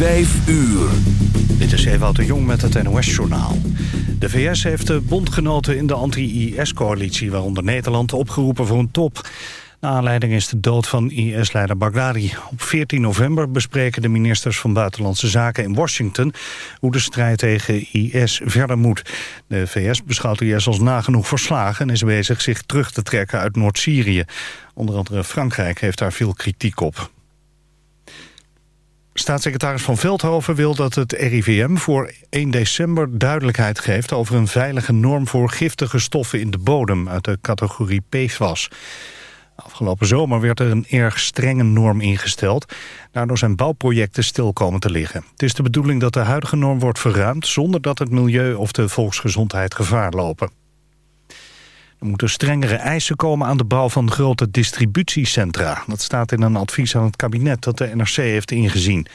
5 uur. Dit is Ewout de Jong met het NOS-journaal. De VS heeft de bondgenoten in de anti-IS-coalitie... waaronder Nederland, opgeroepen voor een top. Na aanleiding is de dood van IS-leider Baghdadi. Op 14 november bespreken de ministers van Buitenlandse Zaken in Washington... hoe de strijd tegen IS verder moet. De VS beschouwt IS als nagenoeg verslagen... en is bezig zich terug te trekken uit Noord-Syrië. Onder andere Frankrijk heeft daar veel kritiek op. Staatssecretaris Van Veldhoven wil dat het RIVM voor 1 december duidelijkheid geeft over een veilige norm voor giftige stoffen in de bodem uit de categorie PFAS. Afgelopen zomer werd er een erg strenge norm ingesteld. Daardoor zijn bouwprojecten stil komen te liggen. Het is de bedoeling dat de huidige norm wordt verruimd... zonder dat het milieu of de volksgezondheid gevaar lopen. Er moeten strengere eisen komen aan de bouw van grote distributiecentra. Dat staat in een advies aan het kabinet dat de NRC heeft ingezien.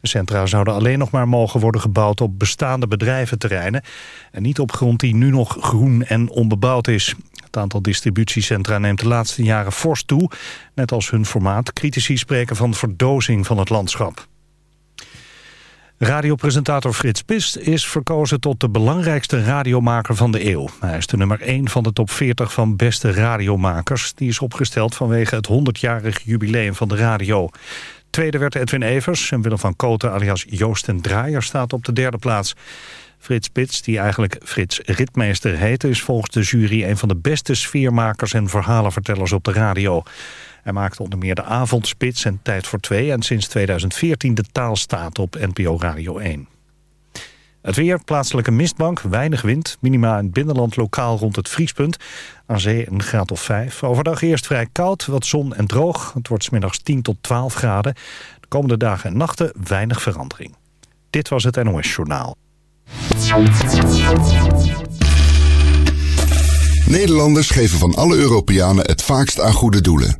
De centra zouden alleen nog maar mogen worden gebouwd op bestaande bedrijventerreinen... en niet op grond die nu nog groen en onbebouwd is. Het aantal distributiecentra neemt de laatste jaren fors toe. Net als hun formaat. Critici spreken van verdozing van het landschap. Radiopresentator Frits Pist is verkozen tot de belangrijkste radiomaker van de eeuw. Hij is de nummer 1 van de top 40 van beste radiomakers. Die is opgesteld vanwege het 100-jarig jubileum van de radio. Tweede werd Edwin Evers en Willem van Koten alias Joost en Draaier staat op de derde plaats. Frits Spits, die eigenlijk Frits Ritmeester heette... is volgens de jury een van de beste sfeermakers en verhalenvertellers op de radio. Hij maakte onder meer de Avondspits en Tijd voor Twee... en sinds 2014 de Taalstaat op NPO Radio 1. Het weer, plaatselijke mistbank, weinig wind. Minima in het binnenland lokaal rond het vriespunt. Aan zee een graad of 5. Overdag eerst vrij koud, wat zon en droog. Het wordt smiddags 10 tot 12 graden. De komende dagen en nachten weinig verandering. Dit was het NOS Journaal. Nederlanders geven van alle Europeanen het vaakst aan goede doelen.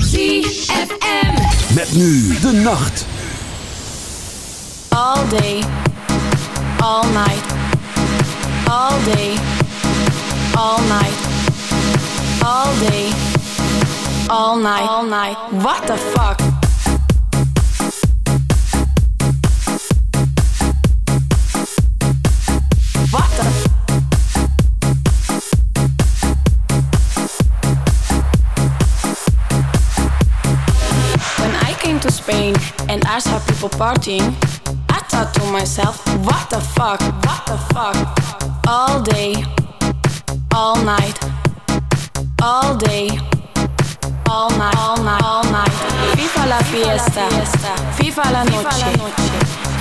ZFM. Met nu de nacht. All day. All night. All day. All night. All day. All night. All night. What the fuck? And I saw people partying, I thought to myself, what the fuck, what the fuck? All day, all night, all day, all night, all night, all night. Viva la fiesta, viva la noche,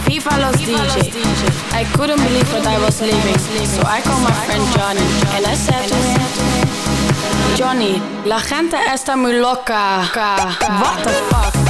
viva los DJ. I couldn't believe what I was living, so I called my friend Johnny and I said to him, Johnny, la gente está muy loca. What the fuck?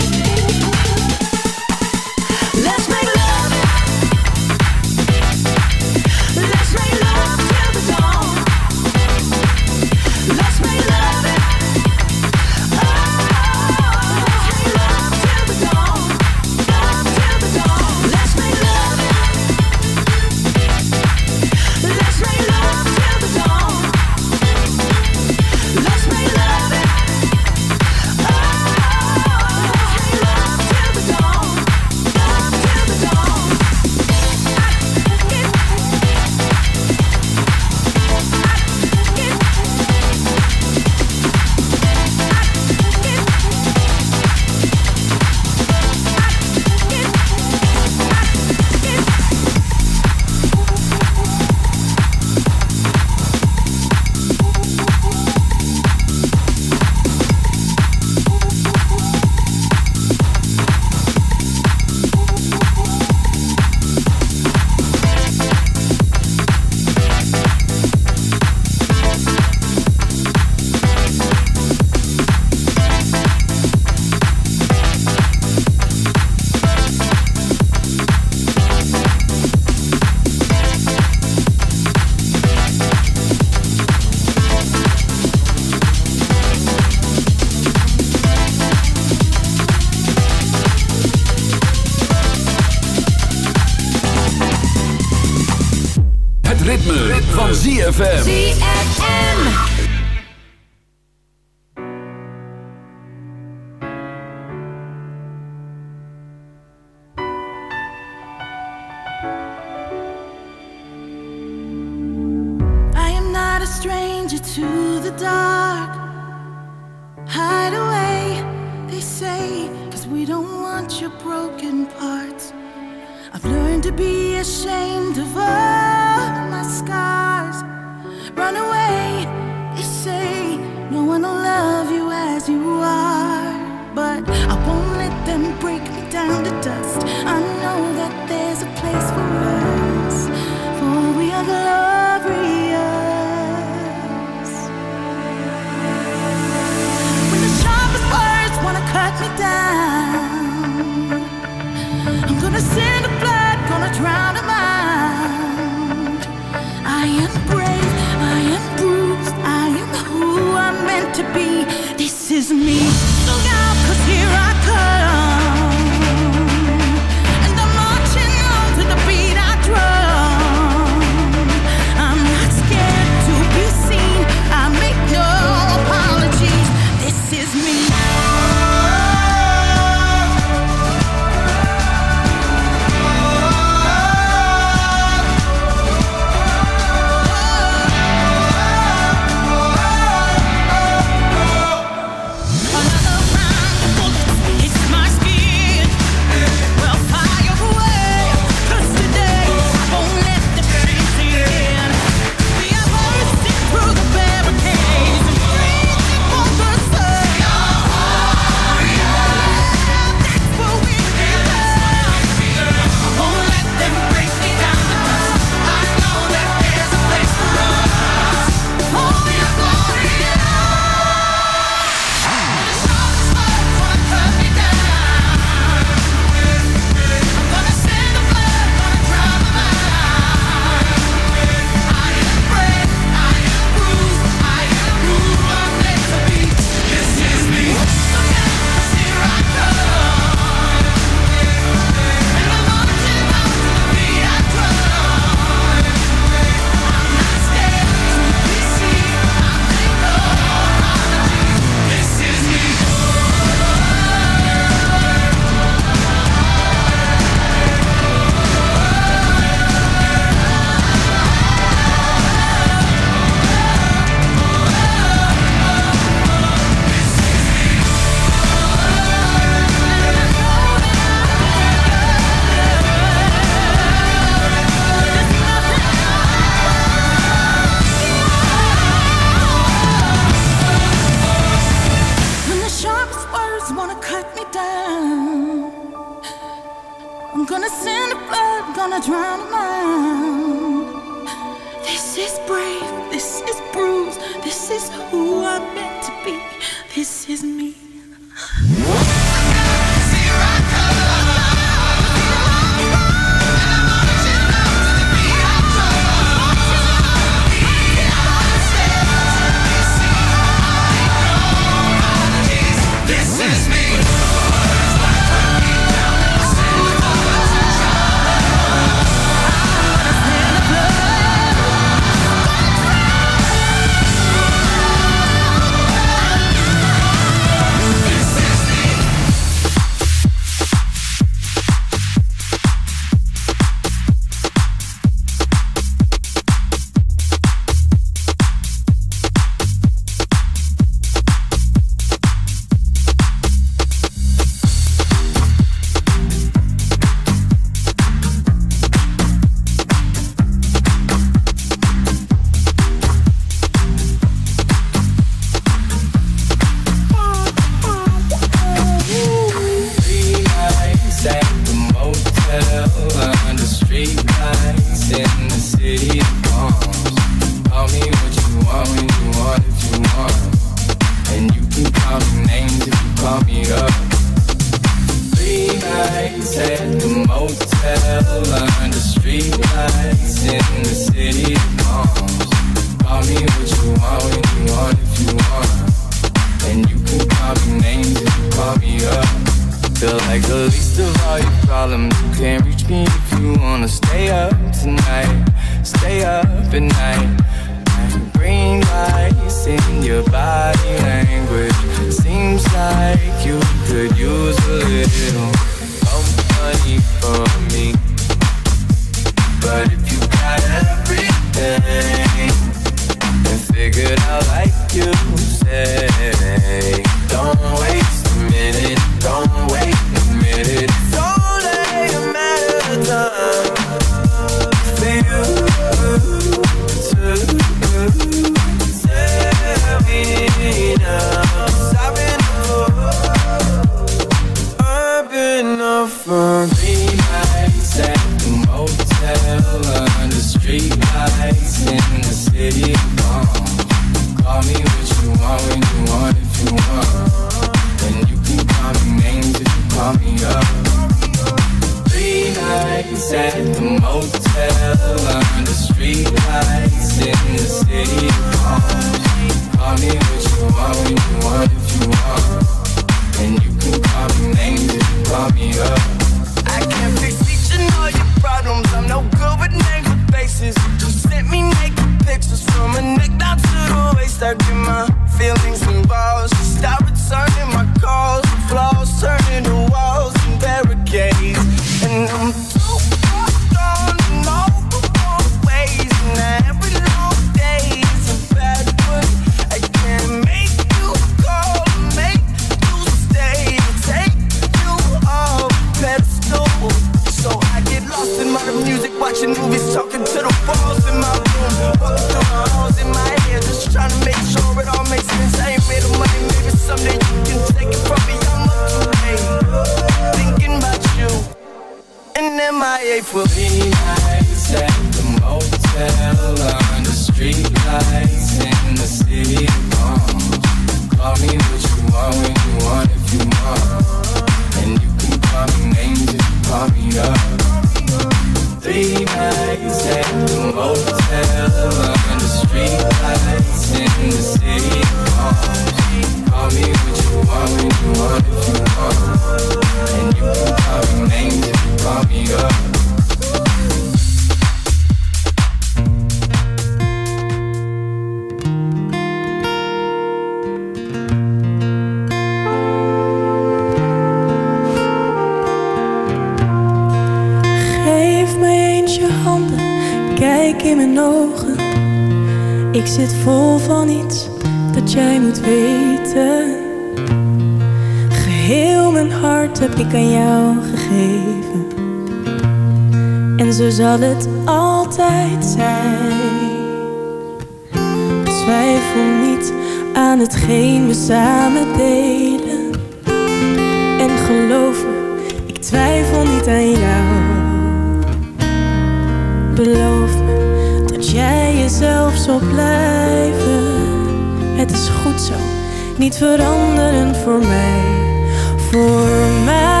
for me, for me.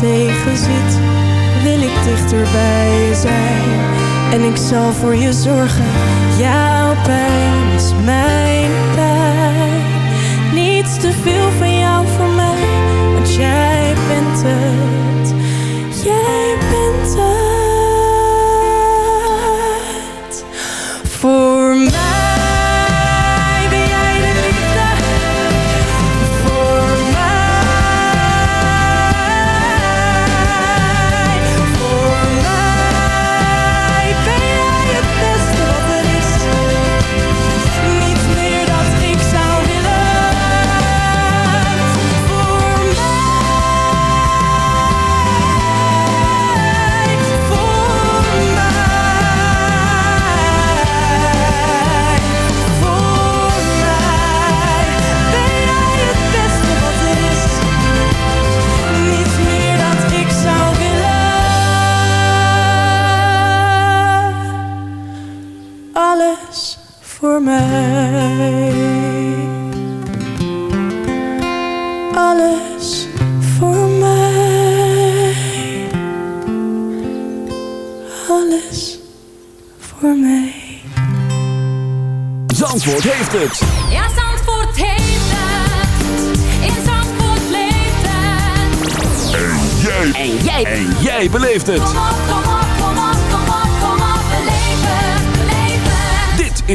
tegen zit, wil ik dichterbij zijn. En ik zal voor je zorgen, jouw pijn is mijn pijn. Niets te veel van jou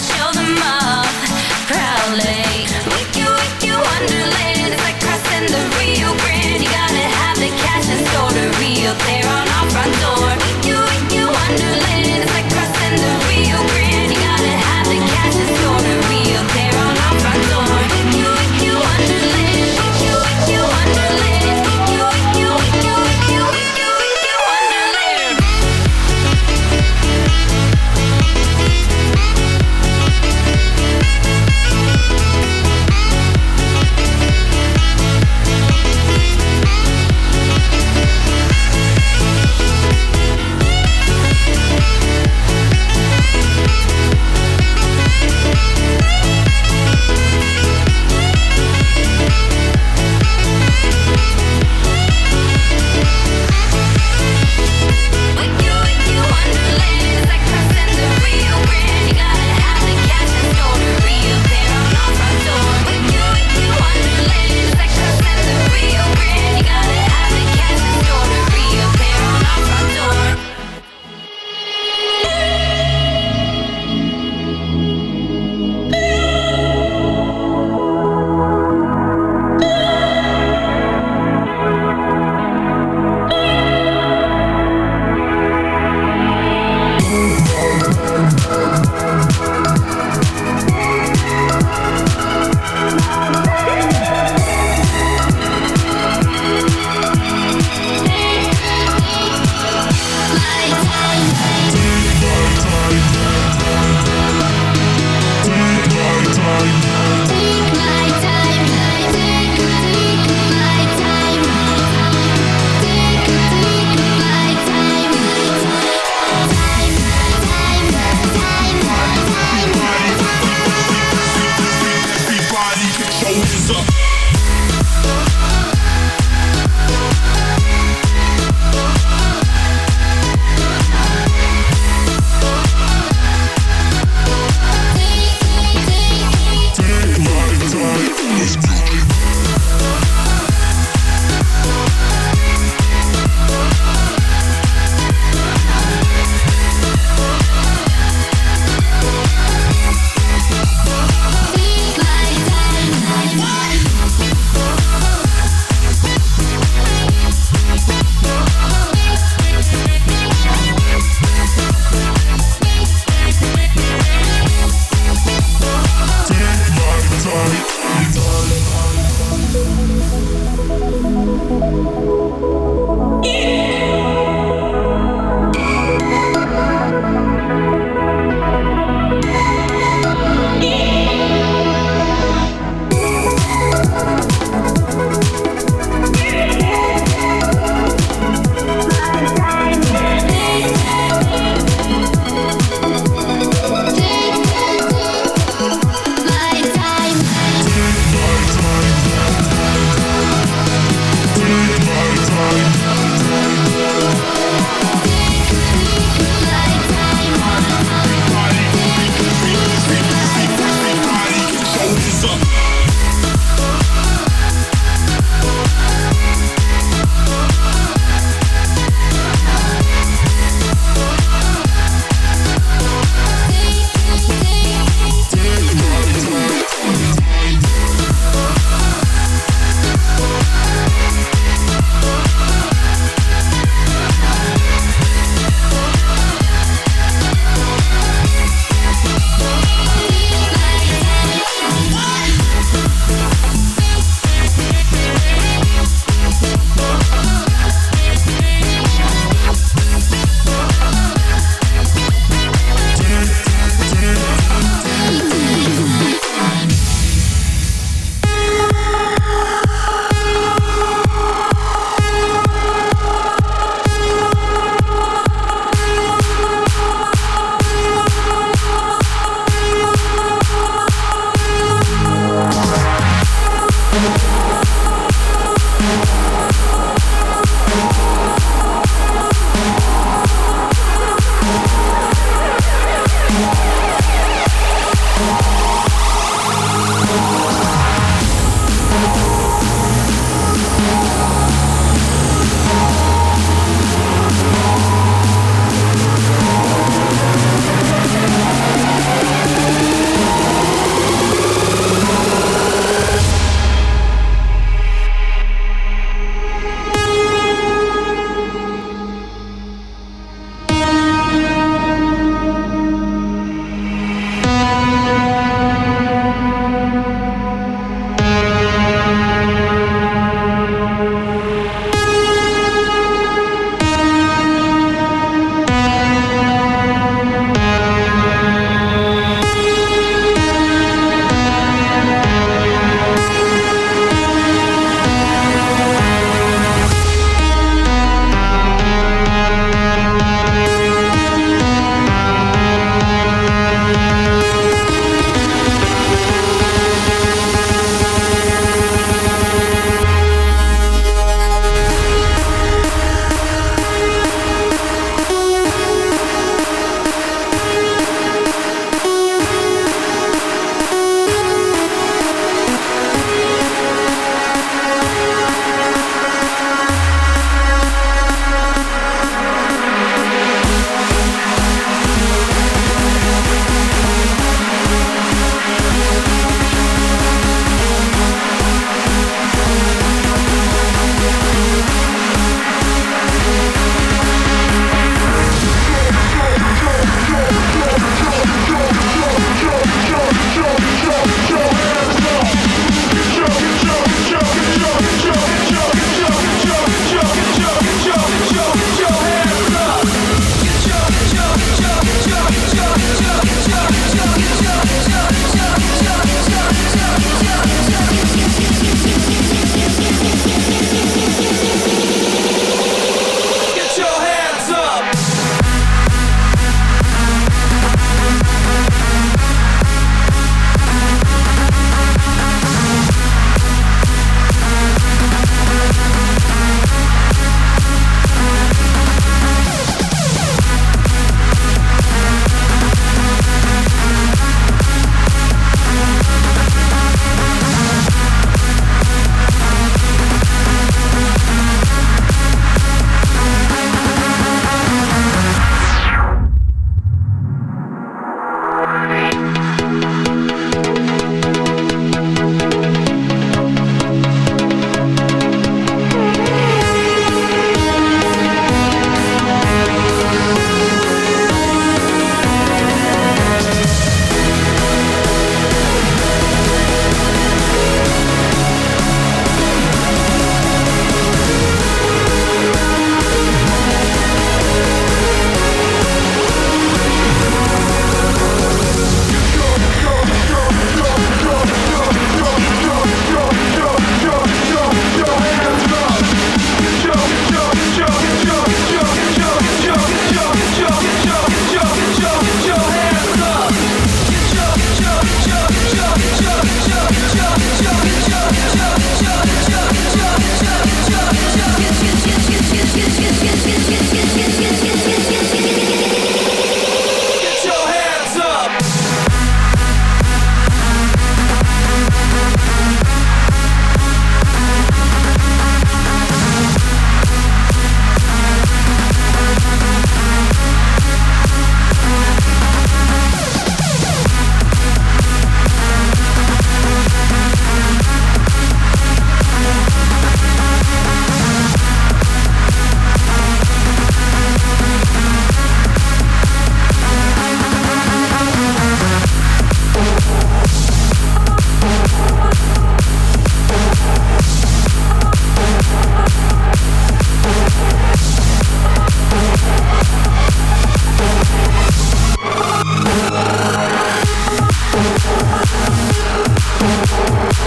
show them off proudly.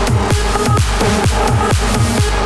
Thank you.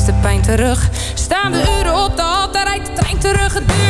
Is de pijn terug. Staan we uren op de hal, daar rijdt de trein terug. Het duurt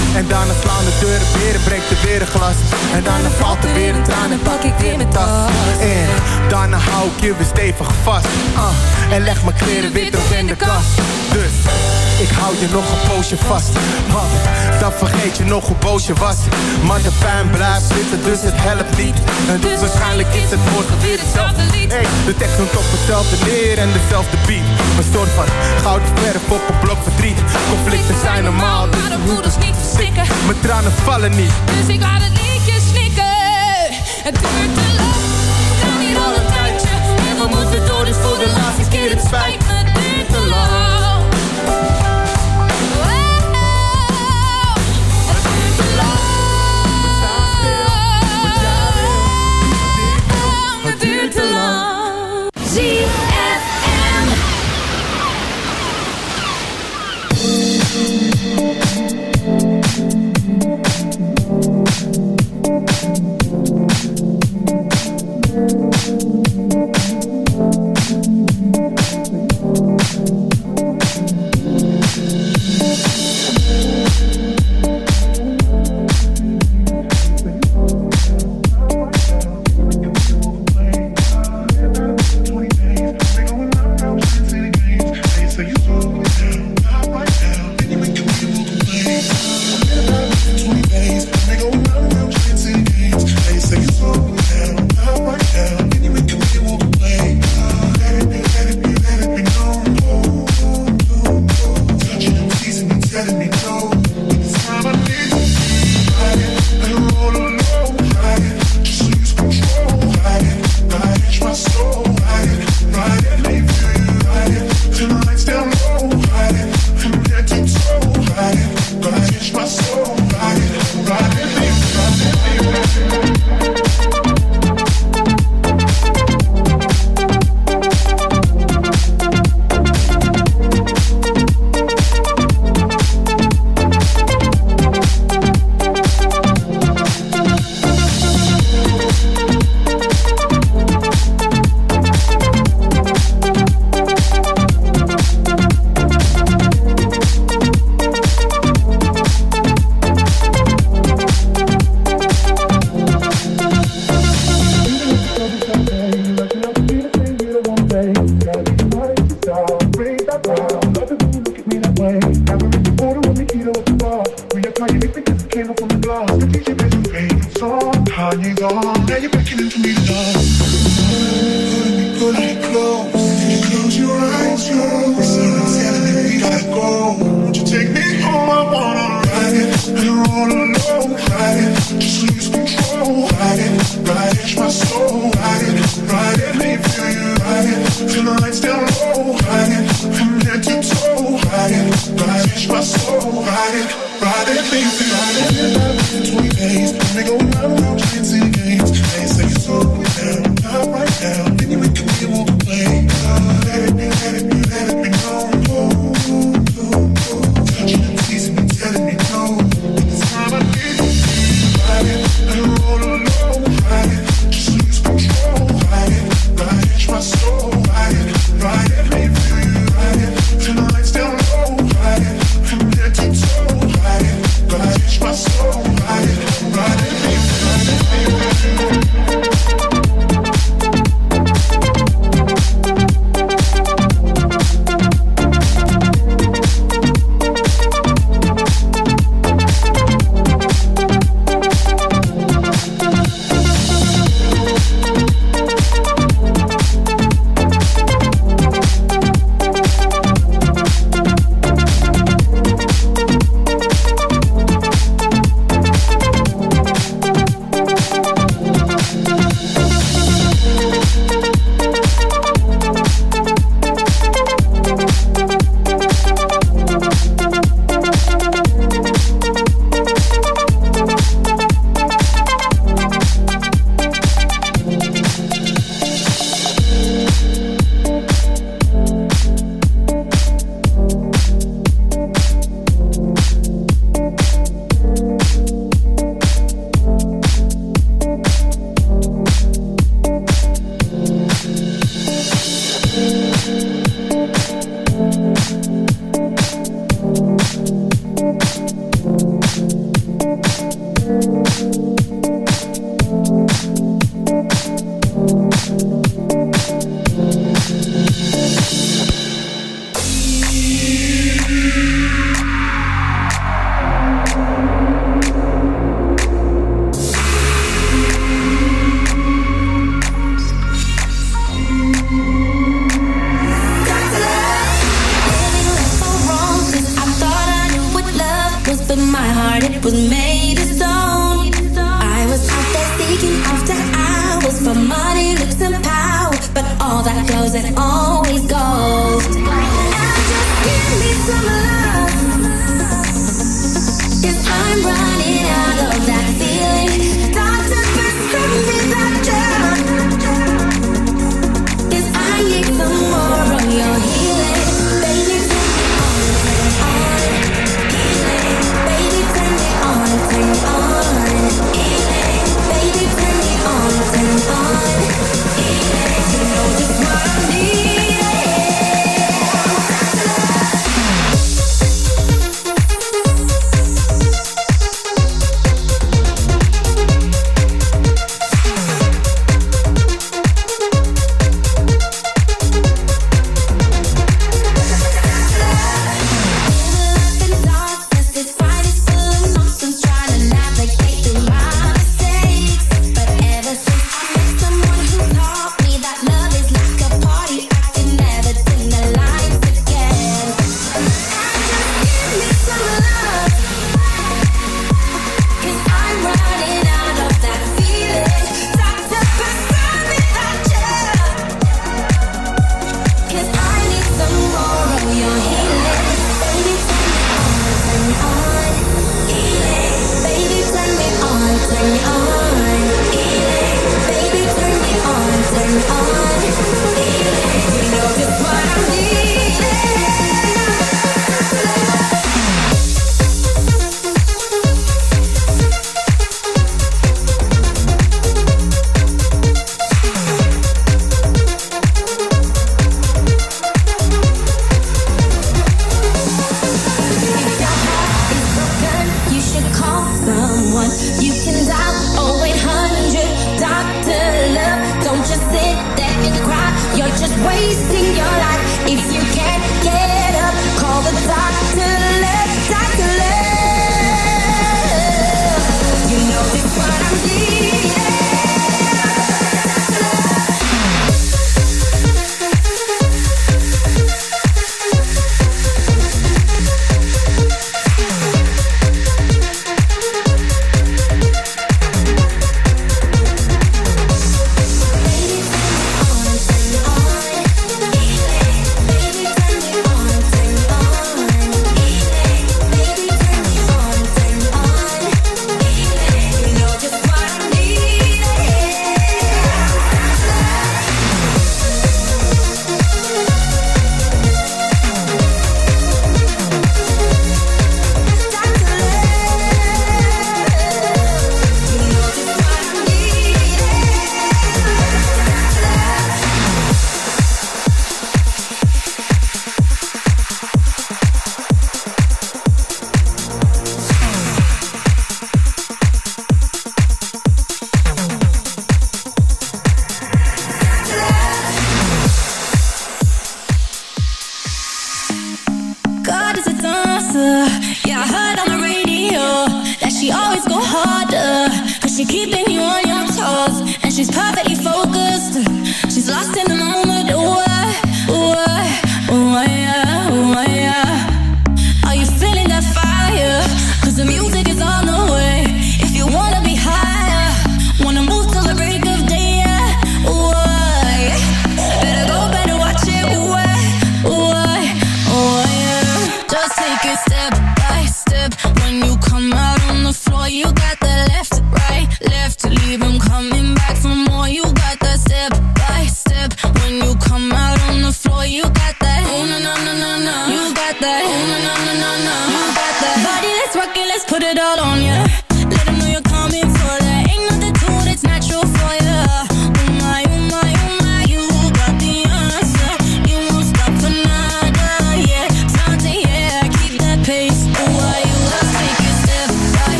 En daarna slaan de deuren weer en breekt er weer een glas. En daarna valt er weer een traan en pak ik weer mijn tas. En daarna hou ik je weer stevig vast. Ah, en leg mijn kleren weer terug in de kast. Dus ik hou je nog een poosje vast. Want dan vergeet je nog hoe boos je was. Maar de pijn blijft zitten, dus het helpt niet. En dus waarschijnlijk is het morgen weer hetzelfde lied. Hey, de tekst noemt op hetzelfde neer en dezelfde beat. Een soort van gouden verf op een blok verdriet. Conflicten zijn normaal, dus maar de moeders niet mijn tranen vallen niet. Dus ik laat het liedje snikken. Het duurt te lang. We staan hier al een tijdje. En we moeten door, dus voor de laatste keer. Het spijt me, duurt te lang.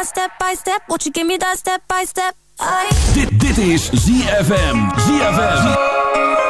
that step by step? Won't you give me that step by step? I... Dit, dit is ZFM. ZFM.